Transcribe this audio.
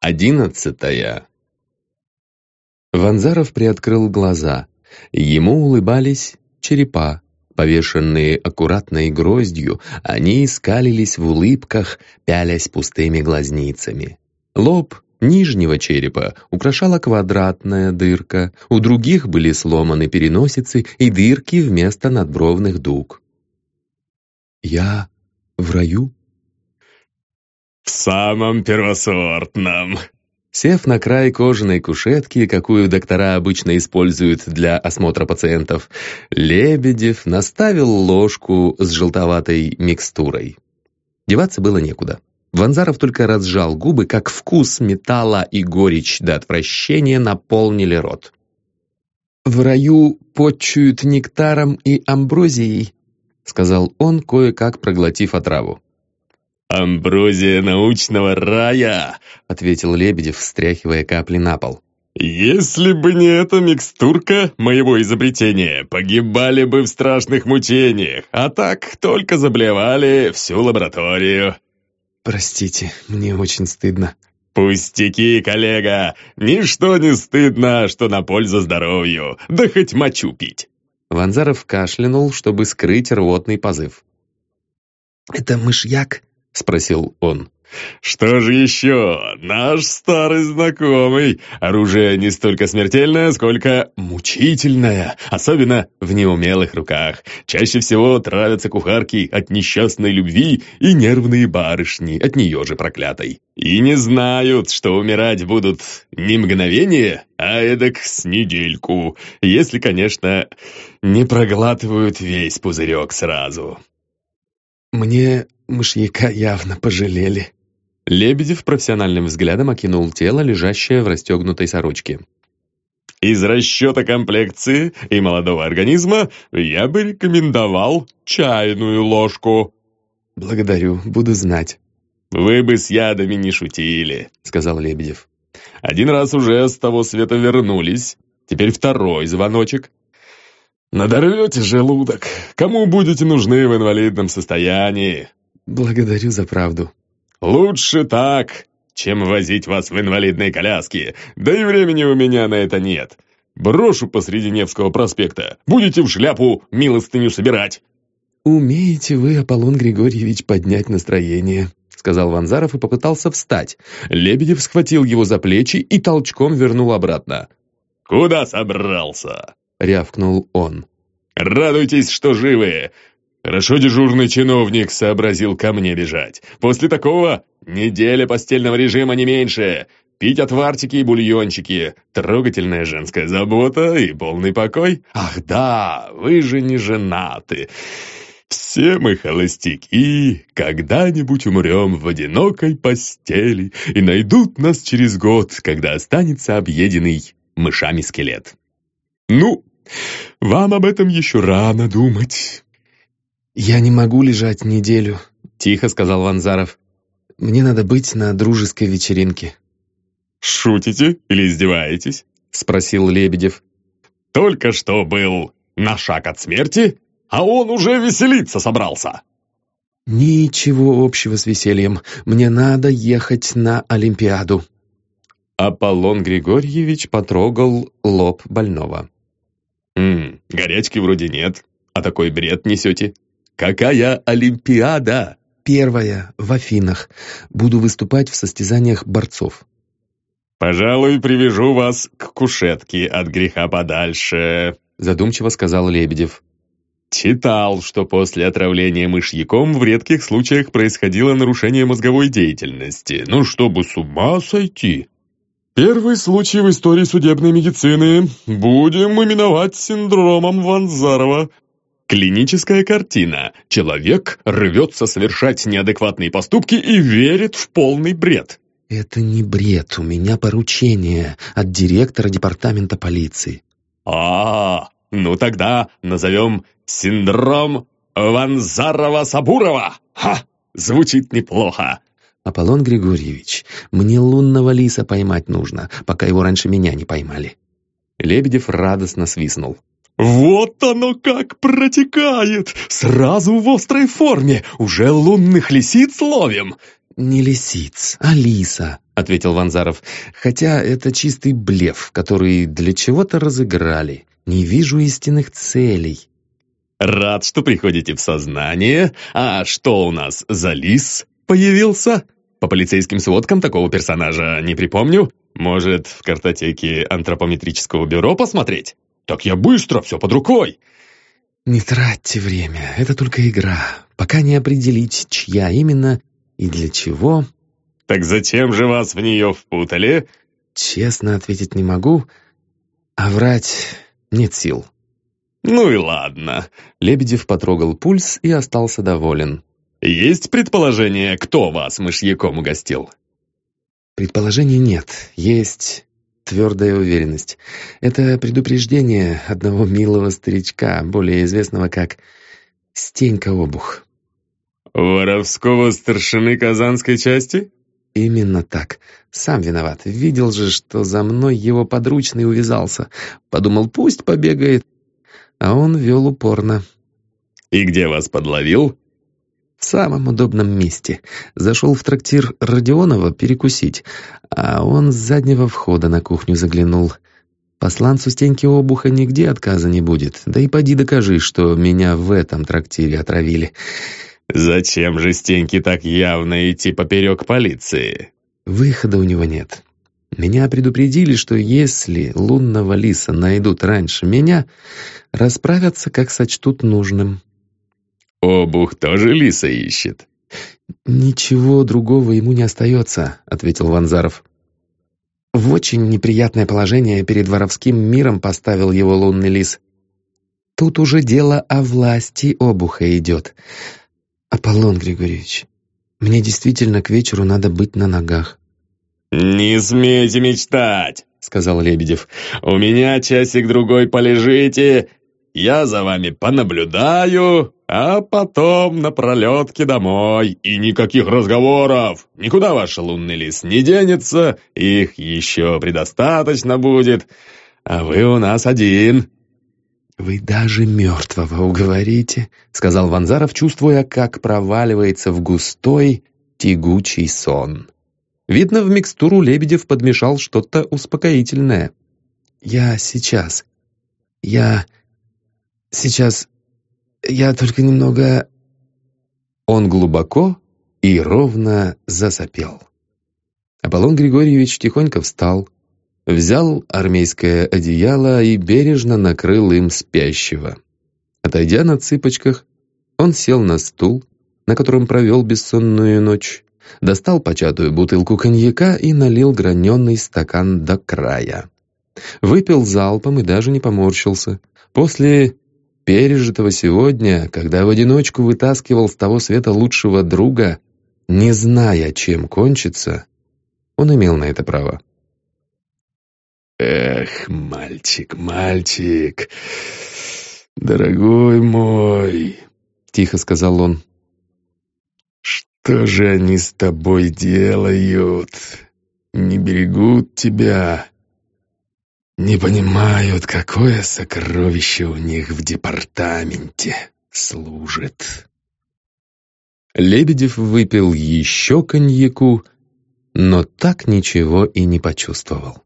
Одиннадцатая Ванзаров приоткрыл глаза. Ему улыбались черепа, повешенные аккуратной гроздью, они скалились в улыбках, пялясь пустыми глазницами. Лоб нижнего черепа украшала квадратная дырка, у других были сломаны переносицы и дырки вместо надбровных дуг. «Я в раю?» «В самом первосортном!» Сев на край кожаной кушетки, какую доктора обычно используют для осмотра пациентов, Лебедев наставил ложку с желтоватой микстурой. Деваться было некуда. Ванзаров только разжал губы, как вкус металла и горечь до отвращения наполнили рот. «В раю почуют нектаром и амброзией», — сказал он, кое-как проглотив отраву. «Амброзия научного рая!» — ответил Лебедев, встряхивая капли на пол. «Если бы не эта микстурка моего изобретения, погибали бы в страшных мучениях, а так только заблевали всю лабораторию». «Простите, мне очень стыдно». «Пустяки, коллега! Ничто не стыдно, что на пользу здоровью, да хоть мочу пить!» Ванзаров кашлянул, чтобы скрыть рвотный позыв. «Это мышьяк?» — спросил он. «Что же еще? Наш старый знакомый. Оружие не столько смертельное, сколько мучительное, особенно в неумелых руках. Чаще всего травятся кухарки от несчастной любви и нервные барышни от нее же проклятой. И не знают, что умирать будут не мгновение, а эдак с недельку, если, конечно, не проглатывают весь пузырек сразу». «Мне мышьяка явно пожалели». Лебедев профессиональным взглядом окинул тело, лежащее в расстегнутой сорочке. «Из расчета комплекции и молодого организма я бы рекомендовал чайную ложку». «Благодарю, буду знать». «Вы бы с ядами не шутили», — сказал Лебедев. «Один раз уже с того света вернулись, теперь второй звоночек. Надорвете желудок. Кому будете нужны в инвалидном состоянии?» «Благодарю за правду». «Лучше так, чем возить вас в инвалидной коляске. Да и времени у меня на это нет. Брошу посреди Невского проспекта. Будете в шляпу милостыню собирать». «Умеете вы, Аполлон Григорьевич, поднять настроение», сказал Ванзаров и попытался встать. Лебедев схватил его за плечи и толчком вернул обратно. «Куда собрался?» — рявкнул он. «Радуйтесь, что живы! Хорошо дежурный чиновник сообразил ко мне бежать. После такого неделя постельного режима не меньше. Пить отвартики и бульончики, трогательная женская забота и полный покой. Ах да, вы же не женаты. Все мы холостяки, когда-нибудь умрем в одинокой постели, и найдут нас через год, когда останется объеденный мышами скелет. Ну, вам об этом еще рано думать. «Я не могу лежать неделю», — тихо сказал Ванзаров. «Мне надо быть на дружеской вечеринке». «Шутите или издеваетесь?» — спросил Лебедев. «Только что был на шаг от смерти, а он уже веселиться собрался». «Ничего общего с весельем. Мне надо ехать на Олимпиаду». Аполлон Григорьевич потрогал лоб больного. «М -м, горячки вроде нет, а такой бред несете. Какая Олимпиада?» «Первая, в Афинах. Буду выступать в состязаниях борцов». «Пожалуй, привяжу вас к кушетке от греха подальше», задумчиво сказал Лебедев. Читал, что после отравления мышьяком в редких случаях происходило нарушение мозговой деятельности. Ну, чтобы с ума сойти. Первый случай в истории судебной медицины будем именовать синдромом Ванзарова. Клиническая картина. Человек рвется совершать неадекватные поступки и верит в полный бред. «Это не бред, у меня поручение от директора департамента полиции». А, -а, -а ну тогда назовем синдром Ванзарова-Сабурова. Ха, звучит неплохо. «Аполлон Григорьевич, мне лунного лиса поймать нужно, пока его раньше меня не поймали». Лебедев радостно свистнул. «Вот оно как протекает! Сразу в острой форме! Уже лунных лисиц ловим!» не лисиц, а лиса», — ответил Ванзаров. «Хотя это чистый блеф, который для чего-то разыграли. Не вижу истинных целей». «Рад, что приходите в сознание. А что у нас за лис появился? По полицейским сводкам такого персонажа не припомню. Может, в картотеке антропометрического бюро посмотреть? Так я быстро, все под рукой». «Не тратьте время, это только игра. Пока не определить, чья именно и для чего». «Так зачем же вас в нее впутали?» «Честно ответить не могу, а врать нет сил». «Ну и ладно». Лебедев потрогал пульс и остался доволен. «Есть предположение, кто вас мышьяком угостил?» Предположений нет, есть твердая уверенность. Это предупреждение одного милого старичка, более известного как Стенька Обух. «Воровского старшины Казанской части?» «Именно так. Сам виноват. Видел же, что за мной его подручный увязался. Подумал, пусть побегает. А он вел упорно». «И где вас подловил?» В самом удобном месте. Зашел в трактир Родионова перекусить, а он с заднего входа на кухню заглянул. Посланцу Стеньки Обуха нигде отказа не будет. Да и поди докажи, что меня в этом трактире отравили. «Зачем же Стеньке так явно идти поперек полиции?» «Выхода у него нет. Меня предупредили, что если лунного лиса найдут раньше меня, расправятся, как сочтут нужным». «Обух тоже лиса ищет?» «Ничего другого ему не остается», — ответил Ванзаров. В очень неприятное положение перед воровским миром поставил его лунный лис. Тут уже дело о власти обуха идет. Аполлон Григорьевич, мне действительно к вечеру надо быть на ногах. «Не смейте мечтать», — сказал Лебедев. «У меня часик-другой полежите, я за вами понаблюдаю, а потом на пролетке домой. И никаких разговоров. Никуда ваш лунный лис не денется, их еще предостаточно будет. А вы у нас один». «Вы даже мертвого уговорите», — сказал Ванзаров, чувствуя, как проваливается в густой, тягучий сон. Видно, в микстуру Лебедев подмешал что-то успокоительное. «Я сейчас. Я сейчас я только немного...» Он глубоко и ровно засопел. Аполлон Григорьевич тихонько встал, взял армейское одеяло и бережно накрыл им спящего. Отойдя на цыпочках, он сел на стул, на котором провел бессонную ночь, достал початую бутылку коньяка и налил граненый стакан до края. Выпил залпом и даже не поморщился. После пережитого сегодня, когда в одиночку вытаскивал с того света лучшего друга, не зная, чем кончится, он имел на это право. «Эх, мальчик, мальчик, дорогой мой!» — тихо сказал он. «Что же они с тобой делают? Не берегут тебя, не понимают, какое сокровище у них в департаменте служит. Лебедев выпил еще коньяку, но так ничего и не почувствовал.